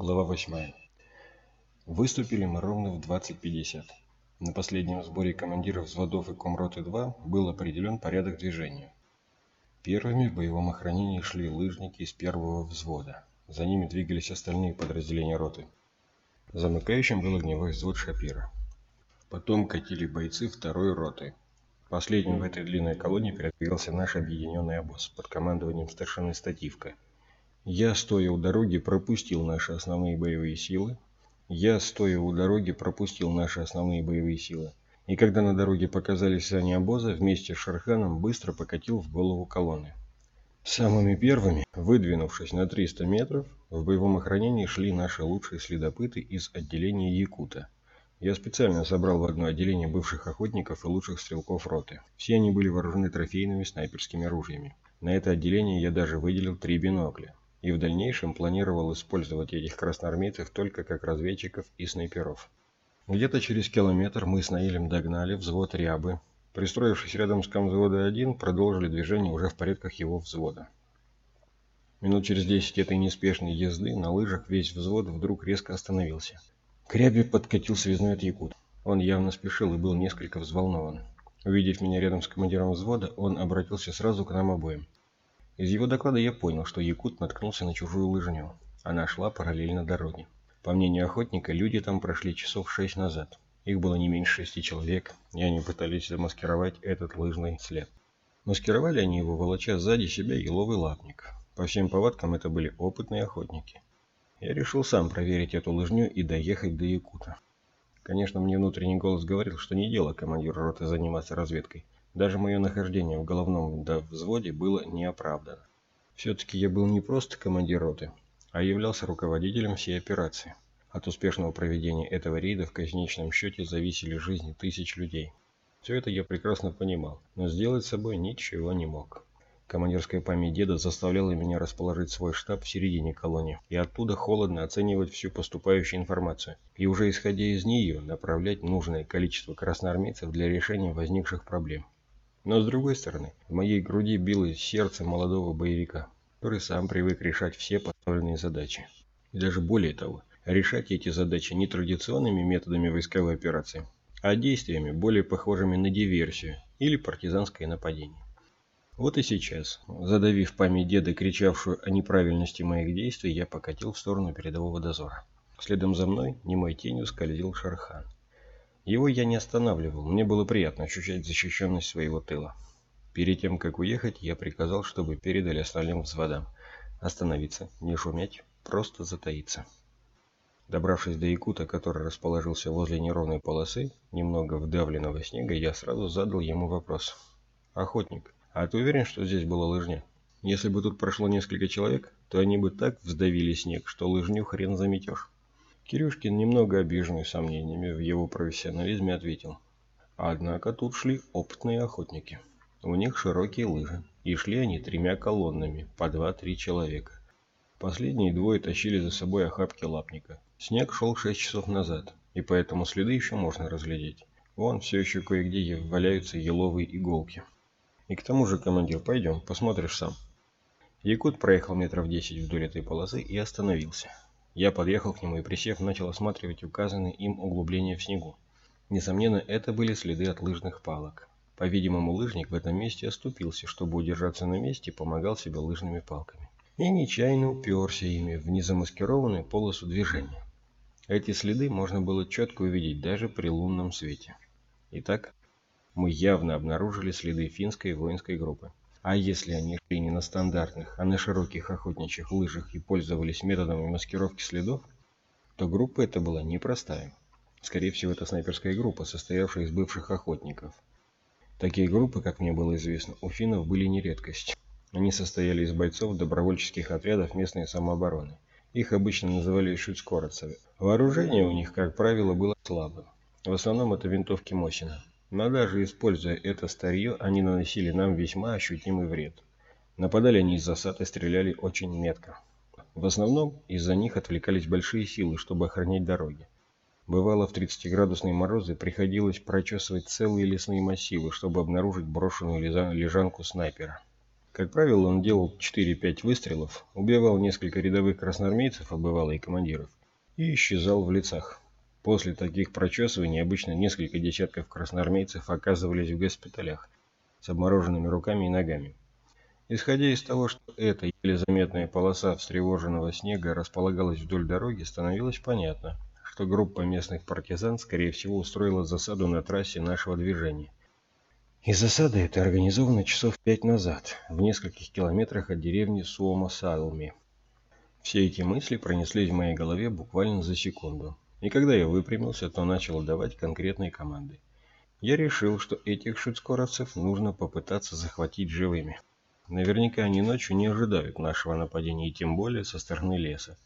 Глава 8. Выступили мы ровно в 20.50. На последнем сборе командиров взводов и комроты 2 был определен порядок движения. Первыми в боевом охранении шли лыжники из первого взвода. За ними двигались остальные подразделения роты. Замыкающим был огневой взвод Шапира. Потом катили бойцы второй роты. Последним в этой длинной колонии передвигался наш объединенный обоз под командованием старшины Стативка – я, стоя у дороги, пропустил наши основные боевые силы. Я, стоя у дороги, пропустил наши основные боевые силы. И когда на дороге показались сани обоза, вместе с Шарханом быстро покатил в голову колонны. Самыми первыми, выдвинувшись на 300 метров, в боевом охранении шли наши лучшие следопыты из отделения Якута. Я специально собрал в одно отделение бывших охотников и лучших стрелков роты. Все они были вооружены трофейными снайперскими ружьями. На это отделение я даже выделил три бинокля и в дальнейшем планировал использовать этих красноармейцев только как разведчиков и снайперов. Где-то через километр мы с Наилем догнали взвод Рябы. Пристроившись рядом с комвзвода 1, продолжили движение уже в порядках его взвода. Минут через 10 этой неспешной езды на лыжах весь взвод вдруг резко остановился. К Рябе подкатил связной от Якут. Он явно спешил и был несколько взволнован. Увидев меня рядом с командиром взвода, он обратился сразу к нам обоим. Из его доклада я понял, что якут наткнулся на чужую лыжню. Она шла параллельно дороге. По мнению охотника, люди там прошли часов шесть назад. Их было не меньше шести человек, и они пытались замаскировать этот лыжный след. Маскировали они его, волоча сзади себя еловый лапник. По всем повадкам это были опытные охотники. Я решил сам проверить эту лыжню и доехать до Якута. Конечно, мне внутренний голос говорил, что не дело командиру роты заниматься разведкой. Даже мое нахождение в головном взводе было неоправдано. Все-таки я был не просто командир роты, а являлся руководителем всей операции. От успешного проведения этого рейда в конечном счете зависели жизни тысяч людей. Все это я прекрасно понимал, но сделать с собой ничего не мог. Командирская память деда заставляла меня расположить свой штаб в середине колонии и оттуда холодно оценивать всю поступающую информацию и уже исходя из нее направлять нужное количество красноармейцев для решения возникших проблем. Но с другой стороны, в моей груди билось сердце молодого боевика, который сам привык решать все поставленные задачи. И даже более того, решать эти задачи не традиционными методами войсковой операции, а действиями, более похожими на диверсию или партизанское нападение. Вот и сейчас, задавив память деда, кричавшую о неправильности моих действий, я покатил в сторону передового дозора. Следом за мной немой тенью скользил Шархан. Его я не останавливал, мне было приятно ощущать защищенность своего тыла. Перед тем, как уехать, я приказал, чтобы передали остальным взводам. Остановиться, не шуметь, просто затаиться. Добравшись до Якута, который расположился возле неровной полосы, немного вдавленного снега, я сразу задал ему вопрос. «Охотник, а ты уверен, что здесь была лыжня? Если бы тут прошло несколько человек, то они бы так вздавили снег, что лыжню хрен заметешь». Кирюшкин, немного обиженный сомнениями в его профессионализме, ответил. Однако тут шли опытные охотники. У них широкие лыжи, и шли они тремя колоннами, по два-три человека. Последние двое тащили за собой охапки лапника. Снег шел шесть часов назад, и поэтому следы еще можно разглядеть. Вон все еще кое-где валяются еловые иголки. И к тому же, командир, пойдем, посмотришь сам. Якут проехал метров десять вдоль этой полосы и остановился. Я подъехал к нему и, присев, начал осматривать указанные им углубления в снегу. Несомненно, это были следы от лыжных палок. По-видимому, лыжник в этом месте оступился, чтобы удержаться на месте, помогал себе лыжными палками. И нечаянно уперся ими в незамаскированную полосу движения. Эти следы можно было четко увидеть даже при лунном свете. Итак, мы явно обнаружили следы финской воинской группы. А если они шли не на стандартных, а на широких охотничьих лыжах и пользовались методами маскировки следов, то группа эта была непростая. Скорее всего, это снайперская группа, состоявшая из бывших охотников. Такие группы, как мне было известно, у финнов были не редкость. Они состояли из бойцов добровольческих отрядов местной самообороны. Их обычно называли шуцкородцами. Вооружение у них, как правило, было слабым. В основном это винтовки Мосина. Но даже используя это старье, они наносили нам весьма ощутимый вред. Нападали они из засад и стреляли очень метко. В основном из-за них отвлекались большие силы, чтобы охранять дороги. Бывало в 30-градусные морозы приходилось прочесывать целые лесные массивы, чтобы обнаружить брошенную лежанку снайпера. Как правило, он делал 4-5 выстрелов, убивал несколько рядовых красноармейцев, а бывало и командиров, и исчезал в лицах. После таких прочесываний обычно несколько десятков красноармейцев оказывались в госпиталях с обмороженными руками и ногами. Исходя из того, что эта еле заметная полоса встревоженного снега располагалась вдоль дороги, становилось понятно, что группа местных партизан, скорее всего, устроила засаду на трассе нашего движения. И засада эта организована часов пять назад, в нескольких километрах от деревни Суомо-Салми. Все эти мысли пронеслись в моей голове буквально за секунду. И когда я выпрямился, то начал давать конкретные команды. Я решил, что этих шицкоровцев нужно попытаться захватить живыми. Наверняка они ночью не ожидают нашего нападения, и тем более со стороны леса.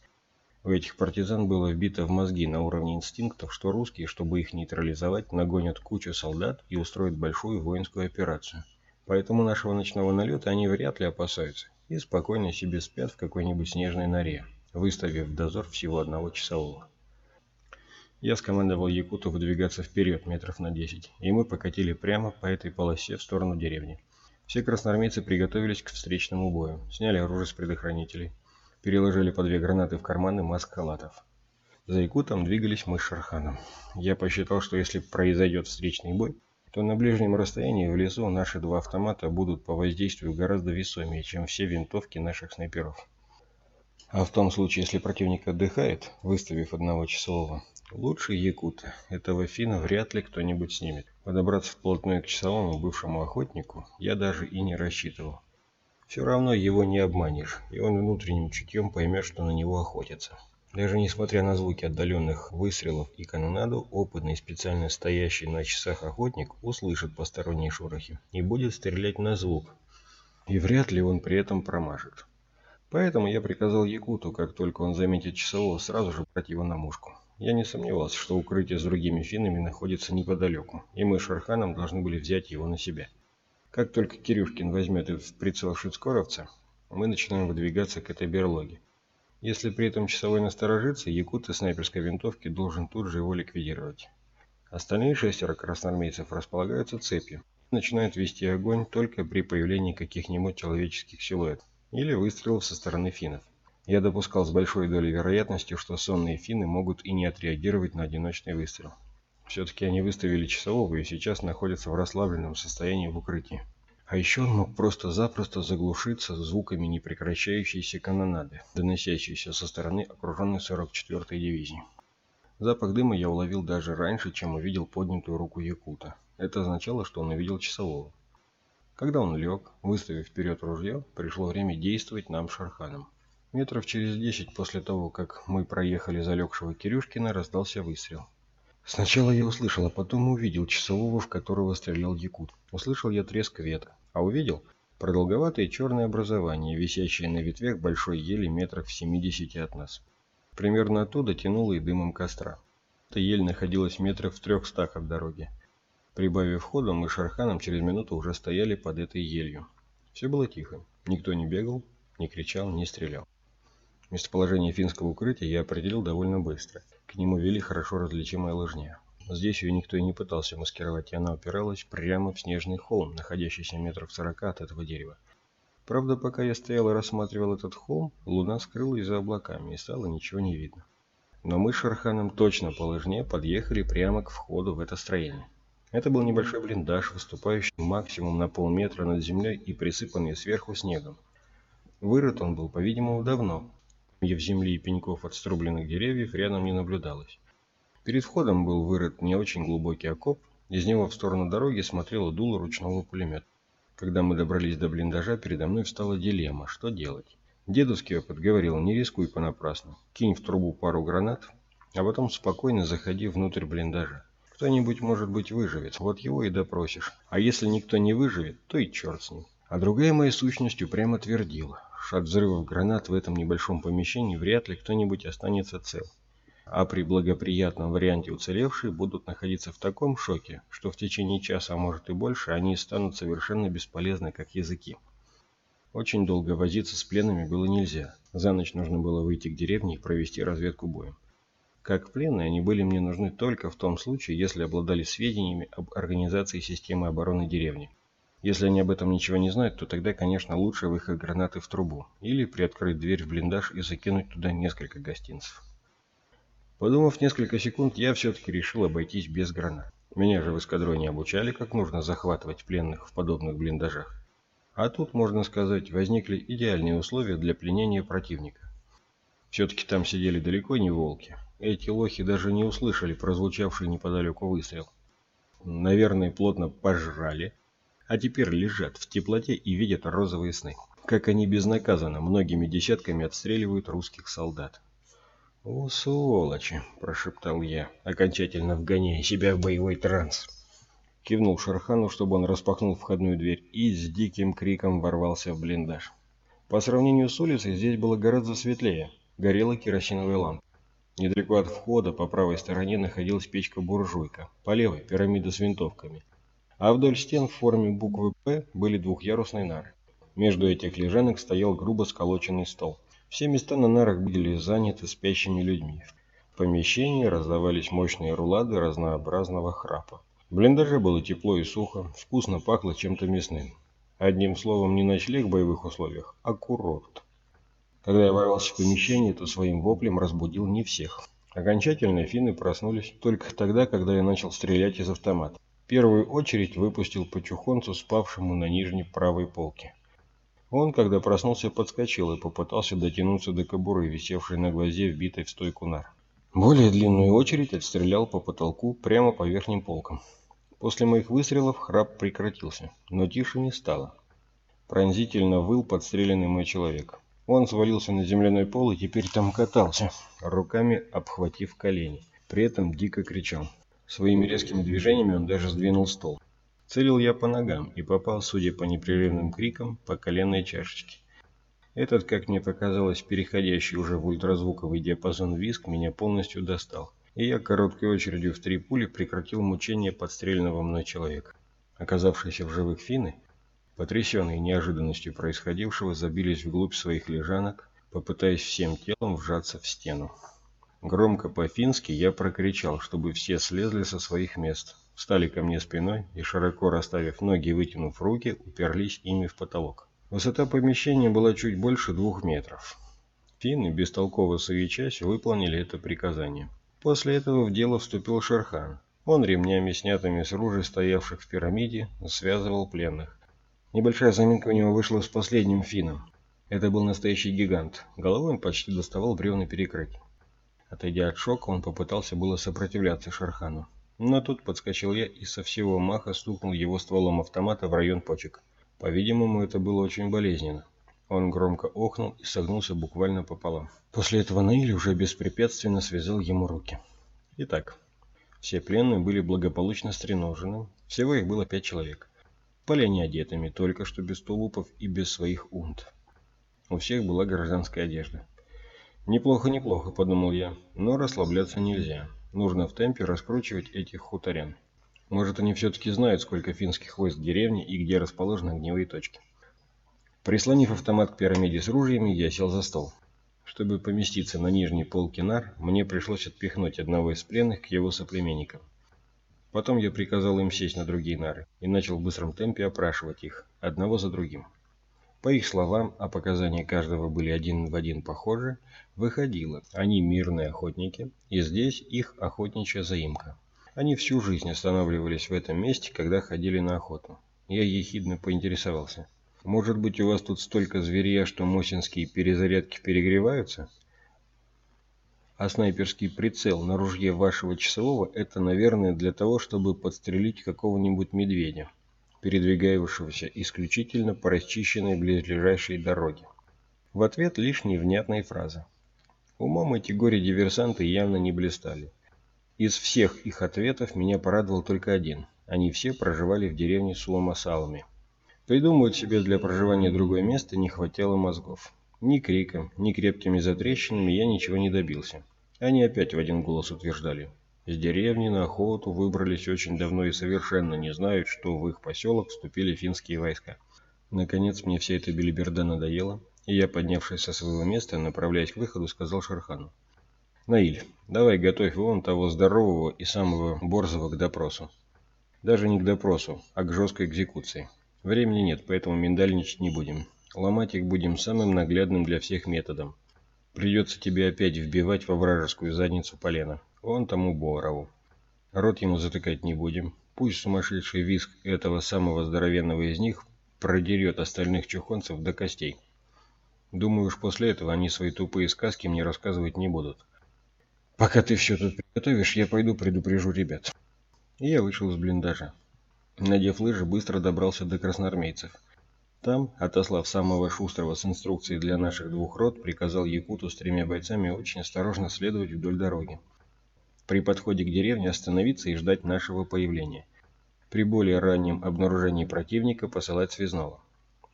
У этих партизан было вбито в мозги на уровне инстинктов, что русские, чтобы их нейтрализовать, нагонят кучу солдат и устроят большую воинскую операцию. Поэтому нашего ночного налета они вряд ли опасаются и спокойно себе спят в какой-нибудь снежной норе, выставив дозор всего одного часового. Я скомандовал Якуту выдвигаться вперед метров на 10, и мы покатили прямо по этой полосе в сторону деревни. Все красноармейцы приготовились к встречному бою, сняли оружие с предохранителей, переложили по две гранаты в карманы маск-халатов. За Якутом двигались мы с Шарханом. Я посчитал, что если произойдет встречный бой, то на ближнем расстоянии в лесу наши два автомата будут по воздействию гораздо весомее, чем все винтовки наших снайперов. А в том случае, если противник отдыхает, выставив одного часового, лучше якута. Этого фина вряд ли кто-нибудь снимет. Подобраться вплотную к часовому бывшему охотнику я даже и не рассчитывал. Все равно его не обманешь, и он внутренним чутьем поймет, что на него охотятся. Даже несмотря на звуки отдаленных выстрелов и канонаду, опытный специально стоящий на часах охотник услышит посторонние шорохи и будет стрелять на звук. И вряд ли он при этом промажет. Поэтому я приказал Якуту, как только он заметит часового, сразу же брать его на мушку. Я не сомневался, что укрытие с другими финнами находится неподалеку, и мы с Шарханом должны были взять его на себя. Как только Кирюшкин возьмет в прицел шицкоровца, мы начинаем выдвигаться к этой берлоге. Если при этом часовой насторожится, якут из снайперской винтовки должен тут же его ликвидировать. Остальные шестеро красноармейцев располагаются цепью и начинают вести огонь только при появлении каких-нибудь человеческих силуэтов или выстрелов со стороны финнов. Я допускал с большой долей вероятности, что сонные финны могут и не отреагировать на одиночный выстрел. Все-таки они выставили часового и сейчас находятся в расслабленном состоянии в укрытии. А еще он мог просто-запросто заглушиться звуками непрекращающейся канонады, доносящейся со стороны окруженной 44-й дивизии. Запах дыма я уловил даже раньше, чем увидел поднятую руку Якута. Это означало, что он увидел часового. Когда он лег, выставив вперед ружье, пришло время действовать нам Шарханом. Метров через десять после того, как мы проехали залегшего Кирюшкина, раздался выстрел. Сначала я услышал, а потом увидел часового, в которого стрелял Якут. Услышал я треск ветра, а увидел продолговатое черное образование, висящее на ветвях большой ели метрах в 70 от нас. Примерно оттуда тянуло и дымом костра. Эта ель находилась метрах в трехстах от дороги. Прибавив ходу, мы с Шарханом через минуту уже стояли под этой елью. Все было тихо. Никто не бегал, не кричал, не стрелял. Местоположение финского укрытия я определил довольно быстро. К нему вели хорошо различимая лыжня. Здесь ее никто и не пытался маскировать, и она упиралась прямо в снежный холм, находящийся метров сорока от этого дерева. Правда, пока я стоял и рассматривал этот холм, луна скрылась за облаками, и стало ничего не видно. Но мы с Шарханом точно по лыжне подъехали прямо к входу в это строение. Это был небольшой блиндаж, выступающий максимум на полметра над землей и присыпанный сверху снегом. Вырыт он был, по-видимому, давно, в земли и пеньков от струбленных деревьев рядом не наблюдалось. Перед входом был вырыт не очень глубокий окоп, из него в сторону дороги смотрело дуло ручного пулемета. Когда мы добрались до блиндажа, передо мной встала дилемма, что делать. Дедовский опыт говорил, не рискуй понапрасну, кинь в трубу пару гранат, а потом спокойно заходи внутрь блиндажа. Кто-нибудь, может быть, выживет, вот его и допросишь. А если никто не выживет, то и черт с ним. А другая моя сущность упрямо твердила, от взрывов гранат в этом небольшом помещении вряд ли кто-нибудь останется цел. А при благоприятном варианте уцелевшие будут находиться в таком шоке, что в течение часа, а может и больше, они станут совершенно бесполезны, как языки. Очень долго возиться с пленными было нельзя. За ночь нужно было выйти к деревне и провести разведку боем. Как пленные, они были мне нужны только в том случае, если обладали сведениями об организации системы обороны деревни. Если они об этом ничего не знают, то тогда, конечно, лучше выход гранаты в трубу или приоткрыть дверь в блиндаж и закинуть туда несколько гостинцев. Подумав несколько секунд, я все-таки решил обойтись без гранат. Меня же в эскадроне обучали, как нужно захватывать пленных в подобных блиндажах. А тут, можно сказать, возникли идеальные условия для пленения противника. Все-таки там сидели далеко не волки. Эти лохи даже не услышали прозвучавший неподалеку выстрел. Наверное, плотно пожрали, а теперь лежат в теплоте и видят розовые сны. Как они безнаказанно многими десятками отстреливают русских солдат. «О, сволочи!» – прошептал я, окончательно вгоняя себя в боевой транс. Кивнул Шархану, чтобы он распахнул входную дверь и с диким криком ворвался в блиндаж. По сравнению с улицей здесь было гораздо светлее. Горела керосиновая лампа. Недалеко от входа по правой стороне находилась печка-буржуйка, по левой – пирамида с винтовками. А вдоль стен в форме буквы «П» были двухъярусные нары. Между этих лежанок стоял грубо сколоченный стол. Все места на нарах были заняты спящими людьми. В помещении раздавались мощные рулады разнообразного храпа. В блиндаже было тепло и сухо, вкусно пахло чем-то мясным. Одним словом, не ночлег в боевых условиях, а курорт. Когда я ворвался в помещение, то своим воплем разбудил не всех. Окончательно финны проснулись только тогда, когда я начал стрелять из автомата. Первую очередь выпустил по чухонцу, спавшему на нижней правой полке. Он, когда проснулся, подскочил и попытался дотянуться до кобуры, висевшей на глазе, вбитой в стойку нар. Более длинную очередь отстрелял по потолку прямо по верхним полкам. После моих выстрелов храп прекратился, но тише не стало. Пронзительно выл подстреленный мой человек. Он свалился на земляной пол и теперь там катался, руками обхватив колени. При этом дико кричал. Своими резкими движениями он даже сдвинул стол. Целил я по ногам и попал, судя по непрерывным крикам, по коленной чашечке. Этот, как мне показалось, переходящий уже в ультразвуковый диапазон виск меня полностью достал, и я короткой очередью в три пули прекратил мучение подстреленного мной человека. Оказавшиеся в живых финны, потрясенные неожиданностью происходившего, забились вглубь своих лежанок, попытаясь всем телом вжаться в стену. Громко по-фински я прокричал, чтобы все слезли со своих мест, встали ко мне спиной и, широко расставив ноги и вытянув руки, уперлись ими в потолок. Высота помещения была чуть больше двух метров. Финны, бестолково суечась, выполнили это приказание. После этого в дело вступил Шерхан. Он ремнями, снятыми с ружей, стоявших в пирамиде, связывал пленных. Небольшая заминка у него вышла с последним финном. Это был настоящий гигант. Головой он почти доставал бревна перекрыть. Отойдя от шока, он попытался было сопротивляться Шерхану. Но тут подскочил я и со всего маха стукнул его стволом автомата в район почек. По-видимому, это было очень болезненно. Он громко охнул и согнулся буквально пополам. После этого Наиль уже беспрепятственно связал ему руки. Итак, все пленные были благополучно стреножены. Всего их было пять человек. Были они одетыми, только что без тулупов и без своих унт. У всех была гражданская одежда. «Неплохо, неплохо», — подумал я, — «но расслабляться нельзя». Нужно в темпе раскручивать этих хуторян. Может, они все-таки знают, сколько финских войск в деревне и где расположены огневые точки. Прислонив автомат к пирамиде с ружьями, я сел за стол. Чтобы поместиться на нижней полке нар, мне пришлось отпихнуть одного из пленных к его соплеменникам. Потом я приказал им сесть на другие нары и начал в быстром темпе опрашивать их, одного за другим. По их словам, а показания каждого были один в один похожи, выходило, они мирные охотники, и здесь их охотничья заимка. Они всю жизнь останавливались в этом месте, когда ходили на охоту. Я ехидно поинтересовался. «Может быть, у вас тут столько зверья, что мосинские перезарядки перегреваются?» А снайперский прицел на ружье вашего часового – это, наверное, для того, чтобы подстрелить какого-нибудь медведя передвигающегося исключительно по расчищенной близлежащей дороге. В ответ лишь невнятные фразы. Умом эти горе-диверсанты явно не блистали. Из всех их ответов меня порадовал только один. Они все проживали в деревне Суломасалами. Придумывать себе для проживания другое место не хватало мозгов. Ни криком, ни крепкими затрещинами я ничего не добился. Они опять в один голос утверждали. С деревни на охоту выбрались очень давно и совершенно не знают, что в их поселок вступили финские войска. Наконец мне вся эта белиберда надоела, и я, поднявшись со своего места, направляясь к выходу, сказал Шерхану. «Наиль, давай готовь вон того здорового и самого борзого к допросу. Даже не к допросу, а к жесткой экзекуции. Времени нет, поэтому миндальничать не будем. Ломать их будем самым наглядным для всех методом. Придется тебе опять вбивать во вражескую задницу полено. Он тому Борову. Рот ему затыкать не будем. Пусть сумасшедший виск этого самого здоровенного из них продерет остальных чухонцев до костей. Думаю, уж после этого они свои тупые сказки мне рассказывать не будут. Пока ты все тут приготовишь, я пойду предупрежу ребят. И я вышел из блиндажа. Надев лыжи, быстро добрался до красноармейцев. Там, отослав самого шустрого с инструкцией для наших двух рот, приказал Якуту с тремя бойцами очень осторожно следовать вдоль дороги. При подходе к деревне остановиться и ждать нашего появления. При более раннем обнаружении противника посылать связного.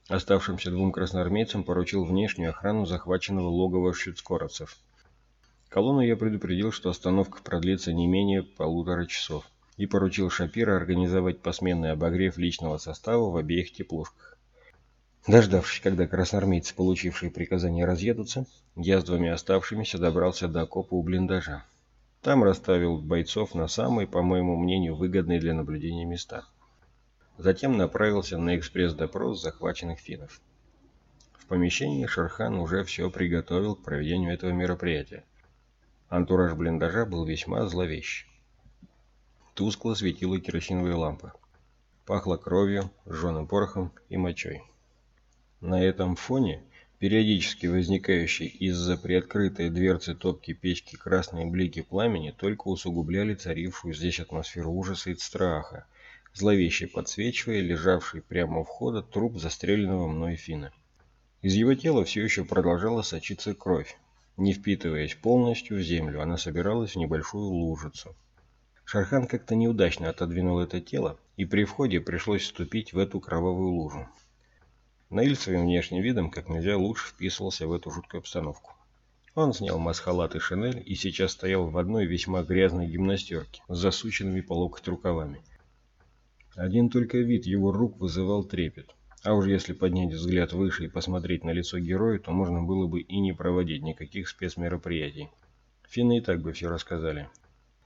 Оставшимся двум красноармейцам поручил внешнюю охрану захваченного логова швецкоровцев. Колонну я предупредил, что остановка продлится не менее полутора часов, и поручил Шапира организовать посменный обогрев личного состава в обеих теплушках. Дождавшись, когда красноармейцы, получившие приказание, разъедутся, я с двумя оставшимися добрался до окопа у блиндажа. Там расставил бойцов на самые, по моему мнению, выгодные для наблюдения места. Затем направился на экспресс-допрос захваченных финнов. В помещении Шерхан уже все приготовил к проведению этого мероприятия. Антураж блиндажа был весьма зловещ. Тускло светила керосиновая лампа. Пахло кровью, жженым порохом и мочой. На этом фоне периодически возникающие из-за приоткрытой дверцы топки печки красные блики пламени только усугубляли царившую здесь атмосферу ужаса и страха, зловеще подсвечивая лежавший прямо у входа труп застреленного мной Фина. Из его тела все еще продолжала сочиться кровь. Не впитываясь полностью в землю, она собиралась в небольшую лужицу. Шархан как-то неудачно отодвинул это тело, и при входе пришлось вступить в эту кровавую лужу. Наиль своим внешним видом как нельзя лучше вписывался в эту жуткую обстановку. Он снял масхалат и шинель и сейчас стоял в одной весьма грязной гимнастерке с засученными по локоть рукавами. Один только вид его рук вызывал трепет. А уж если поднять взгляд выше и посмотреть на лицо героя, то можно было бы и не проводить никаких спецмероприятий. Финны и так бы все рассказали.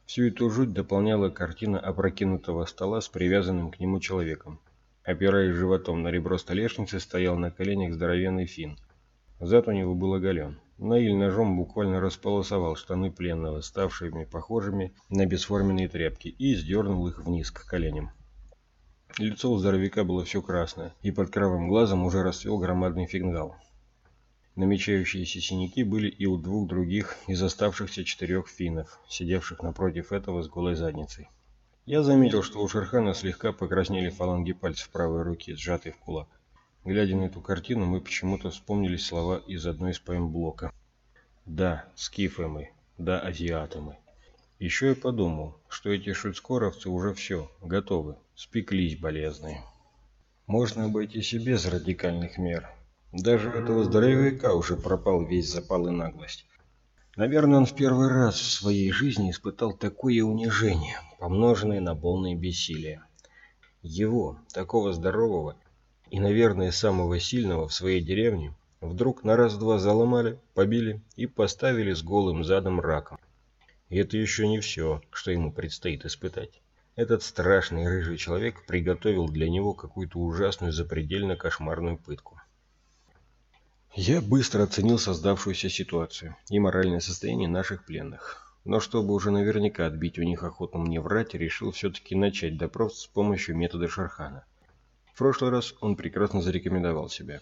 Всю эту жуть дополняла картина опрокинутого стола с привязанным к нему человеком, Опираясь животом на ребро столешницы, стоял на коленях здоровенный фин. Зад у него был оголен. Наиль ножом буквально располосовал штаны пленного, ставшими похожими на бесформенные тряпки, и сдернул их вниз к коленям. Лицо у здоровяка было все красное, и под кровым глазом уже расцвел громадный фингал. Намечающиеся синяки были и у двух других из оставшихся четырех финнов, сидевших напротив этого с голой задницей. Я заметил, что у Шерхана слегка покраснели фаланги пальцев правой руки, сжатые в кулак. Глядя на эту картину, мы почему-то вспомнили слова из одной из поэм Блока. «Да, скифы мы, да, азиаты мы». Еще я подумал, что эти шуцкоровцы уже все, готовы, спеклись болезные. Можно обойтись и без радикальных мер. Даже у этого здоровяка уже пропал весь запал и наглость. Наверное, он в первый раз в своей жизни испытал такое унижение, помноженное на полное бессилие. Его, такого здорового и, наверное, самого сильного в своей деревне, вдруг на раз-два заломали, побили и поставили с голым задом раком. И это еще не все, что ему предстоит испытать. Этот страшный рыжий человек приготовил для него какую-то ужасную запредельно кошмарную пытку. Я быстро оценил создавшуюся ситуацию и моральное состояние наших пленных. Но чтобы уже наверняка отбить у них охоту мне врать, решил все-таки начать допрос с помощью метода Шархана. В прошлый раз он прекрасно зарекомендовал себя.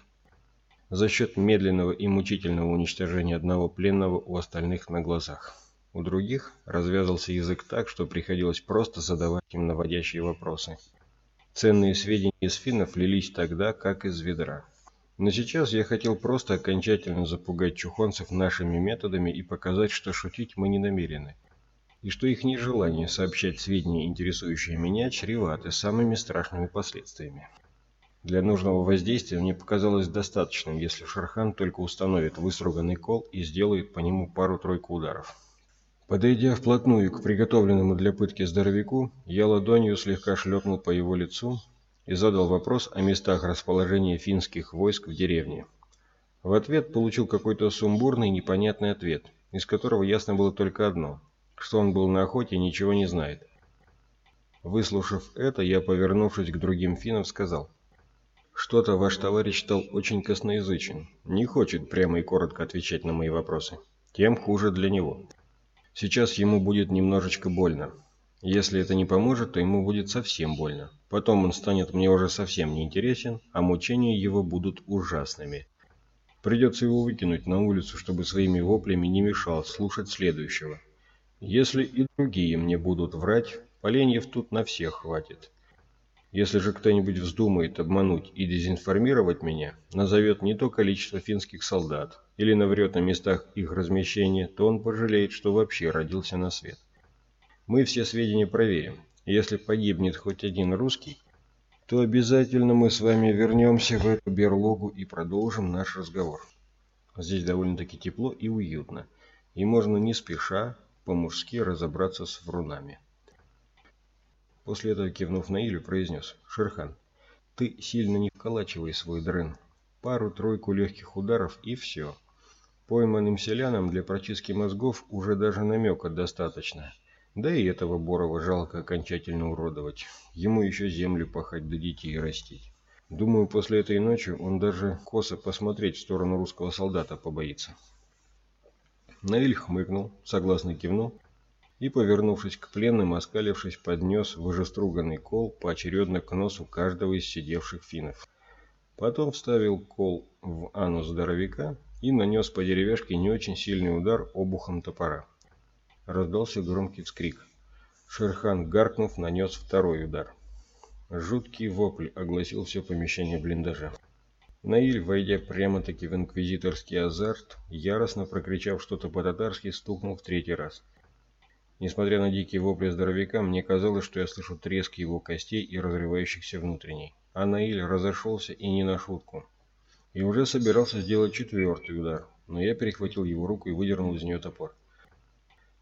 За счет медленного и мучительного уничтожения одного пленного у остальных на глазах. У других развязался язык так, что приходилось просто задавать им наводящие вопросы. Ценные сведения из финнов лились тогда, как из ведра. Но сейчас я хотел просто окончательно запугать чухонцев нашими методами и показать, что шутить мы не намерены. И что их нежелание сообщать сведения, интересующие меня, чреваты самыми страшными последствиями. Для нужного воздействия мне показалось достаточным, если Шархан только установит выструганный кол и сделает по нему пару-тройку ударов. Подойдя вплотную к приготовленному для пытки здоровяку, я ладонью слегка шлепнул по его лицу, и задал вопрос о местах расположения финских войск в деревне. В ответ получил какой-то сумбурный непонятный ответ, из которого ясно было только одно, что он был на охоте и ничего не знает. Выслушав это, я, повернувшись к другим финнам, сказал, Что-то ваш товарищ стал очень косноязычен. Не хочет прямо и коротко отвечать на мои вопросы. Тем хуже для него. Сейчас ему будет немножечко больно. Если это не поможет, то ему будет совсем больно. Потом он станет мне уже совсем неинтересен, а мучения его будут ужасными. Придется его выкинуть на улицу, чтобы своими воплями не мешал слушать следующего. Если и другие мне будут врать, поленьев тут на всех хватит. Если же кто-нибудь вздумает обмануть и дезинформировать меня, назовет не то количество финских солдат или наврет на местах их размещения, то он пожалеет, что вообще родился на свет. Мы все сведения проверим. Если погибнет хоть один русский, то обязательно мы с вами вернемся в эту берлогу и продолжим наш разговор. Здесь довольно-таки тепло и уютно, и можно не спеша по-мужски разобраться с врунами. После этого, кивнув на Илю, произнес. «Шерхан, ты сильно не вколачивай свой дрын. Пару-тройку легких ударов и все. Пойманным селянам для прочистки мозгов уже даже намека достаточно. Да и этого Борова жалко окончательно уродовать. Ему еще землю пахать да детей растить. Думаю, после этой ночи он даже косо посмотреть в сторону русского солдата побоится». Наиль хмыкнул, согласно кивнул и, повернувшись к пленным, оскалившись, поднес выжеструганный кол поочередно к носу каждого из сидевших финнов. Потом вставил кол в анус здоровяка и нанес по деревяшке не очень сильный удар обухом топора. Раздался громкий вскрик. Шерхан, гаркнув, нанес второй удар. Жуткий вопль огласил все помещение блиндажа. Наиль, войдя прямо-таки в инквизиторский азарт, яростно прокричав что-то по-татарски, стукнул в третий раз – Несмотря на дикие вопли здоровяка, мне казалось, что я слышу треск его костей и разрывающихся внутренней. А Наиль разошелся и не на шутку. И уже собирался сделать четвертый удар, но я перехватил его руку и выдернул из нее топор.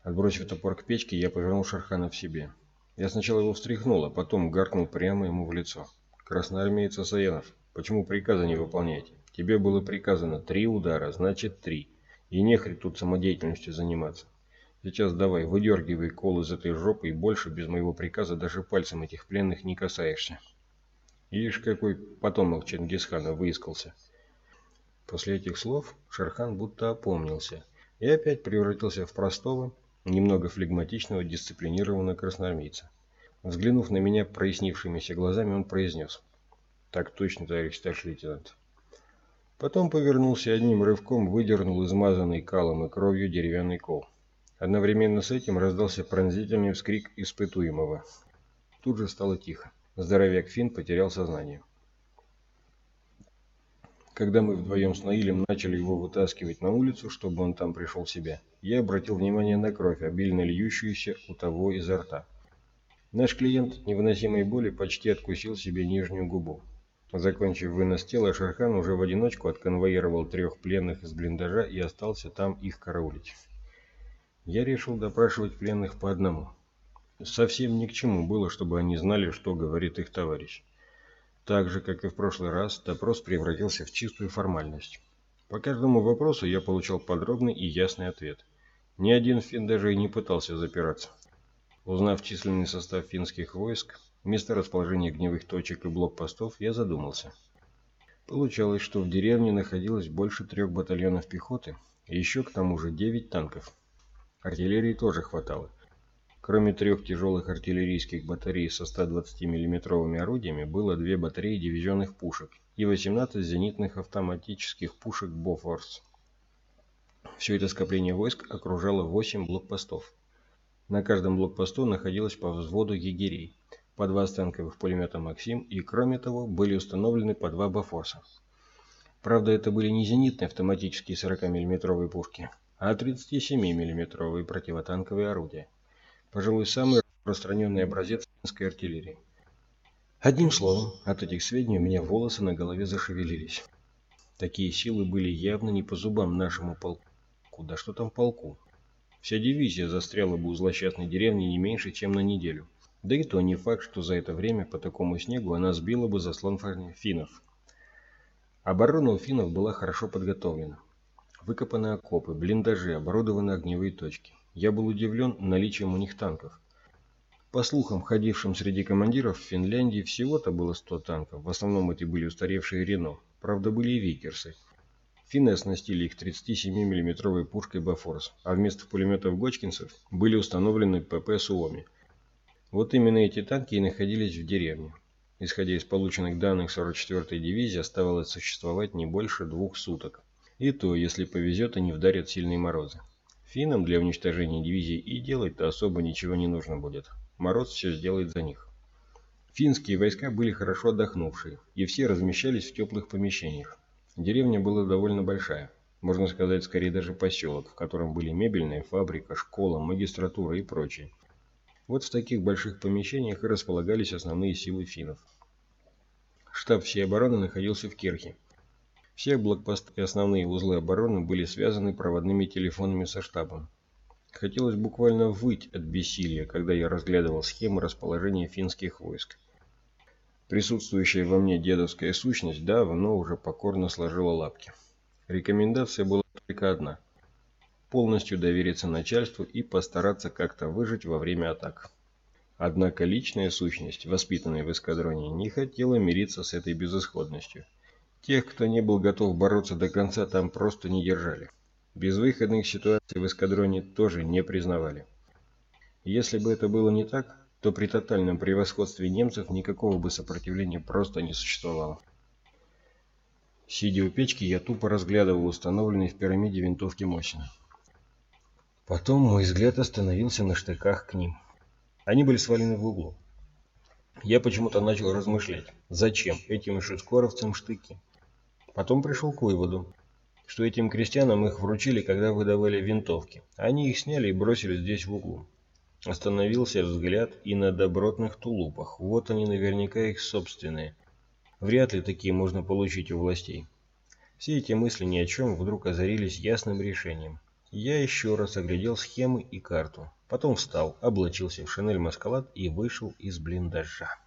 Отбросив топор к печке, я повернул Шархана в себе. Я сначала его встряхнул, а потом гаркнул прямо ему в лицо. «Красноармеец Асаянов, почему приказа не выполняете? Тебе было приказано три удара, значит три. И нехрен тут самодеятельностью заниматься. Сейчас давай, выдергивай кол из этой жопы и больше без моего приказа даже пальцем этих пленных не касаешься. Ишь, какой потомок Чингисхана выискался. После этих слов Шерхан будто опомнился и опять превратился в простого, немного флегматичного, дисциплинированного красноармейца. Взглянув на меня прояснившимися глазами, он произнес. «Так точно, товарищ старший лейтенант». Потом повернулся одним рывком, выдернул измазанный калом и кровью деревянный кол. Одновременно с этим раздался пронзительный вскрик испытуемого. Тут же стало тихо. Здоровяк Финн потерял сознание. Когда мы вдвоем с Наилем начали его вытаскивать на улицу, чтобы он там пришел в себя, я обратил внимание на кровь, обильно льющуюся у того изо рта. Наш клиент невыносимой боли почти откусил себе нижнюю губу. Закончив вынос тела, Шерхан уже в одиночку отконвоировал трех пленных из блиндажа и остался там их караулить я решил допрашивать пленных по одному. Совсем ни к чему было, чтобы они знали, что говорит их товарищ. Так же, как и в прошлый раз, допрос превратился в чистую формальность. По каждому вопросу я получал подробный и ясный ответ. Ни один фин даже и не пытался запираться. Узнав численный состав финских войск, место расположения огневых точек и блокпостов, я задумался. Получалось, что в деревне находилось больше трех батальонов пехоты и еще к тому же девять танков. Артиллерии тоже хватало. Кроме трех тяжелых артиллерийских батарей со 120 миллиметровыми орудиями, было две батареи дивизионных пушек и 18 зенитных автоматических пушек «Бофорс». Все это скопление войск окружало 8 блокпостов. На каждом блокпосту находилось по взводу егерей, по два станковых пулемета «Максим» и, кроме того, были установлены по два «Бофорса». Правда, это были не зенитные автоматические 40 миллиметровые пушки, а 37 миллиметровые противотанковые орудия. Пожалуй, самый распространенный образец финской артиллерии. Одним словом, от этих сведений у меня волосы на голове зашевелились. Такие силы были явно не по зубам нашему полку. Да что там полку? Вся дивизия застряла бы у злосчастной деревни не меньше, чем на неделю. Да и то не факт, что за это время по такому снегу она сбила бы заслон финнов. Оборона у финнов была хорошо подготовлена. Выкопаны окопы, блиндажи, оборудованы огневые точки. Я был удивлен наличием у них танков. По слухам, ходившим среди командиров, в Финляндии всего-то было 100 танков. В основном это были устаревшие Рено. Правда, были и Викерсы. Финны оснастили их 37 миллиметровой пушкой Бафорс, а вместо пулеметов Гочкинцев были установлены ПП Суоми. Вот именно эти танки и находились в деревне. Исходя из полученных данных 44-й дивизии, оставалось существовать не больше двух суток. И то, если повезет, они вдарят сильные морозы. Финнам для уничтожения дивизии и делать-то особо ничего не нужно будет. Мороз все сделает за них. Финские войска были хорошо отдохнувшие, и все размещались в теплых помещениях. Деревня была довольно большая, можно сказать, скорее даже поселок, в котором были мебельная фабрика, школа, магистратура и прочее. Вот в таких больших помещениях и располагались основные силы финнов. Штаб всей обороны находился в Керхе. Все блокпосты и основные узлы обороны были связаны проводными телефонами со штабом. Хотелось буквально выть от бессилия, когда я разглядывал схемы расположения финских войск. Присутствующая во мне дедовская сущность давно уже покорно сложила лапки. Рекомендация была только одна – полностью довериться начальству и постараться как-то выжить во время атак. Однако личная сущность, воспитанная в эскадроне, не хотела мириться с этой безысходностью. Тех, кто не был готов бороться до конца, там просто не держали. Безвыходных ситуаций в эскадроне тоже не признавали. Если бы это было не так, то при тотальном превосходстве немцев никакого бы сопротивления просто не существовало. Сидя у печки, я тупо разглядывал установленные в пирамиде винтовки Мосина. Потом мой взгляд остановился на штыках к ним. Они были свалены в углу. Я почему-то начал размышлять, зачем этим шискоровцам штыки. Потом пришел к выводу, что этим крестьянам их вручили, когда выдавали винтовки. Они их сняли и бросили здесь в углу. Остановился взгляд и на добротных тулупах. Вот они наверняка их собственные. Вряд ли такие можно получить у властей. Все эти мысли ни о чем вдруг озарились ясным решением. Я еще раз оглядел схемы и карту. Потом встал, облачился в шинель маскалад и вышел из блиндажа.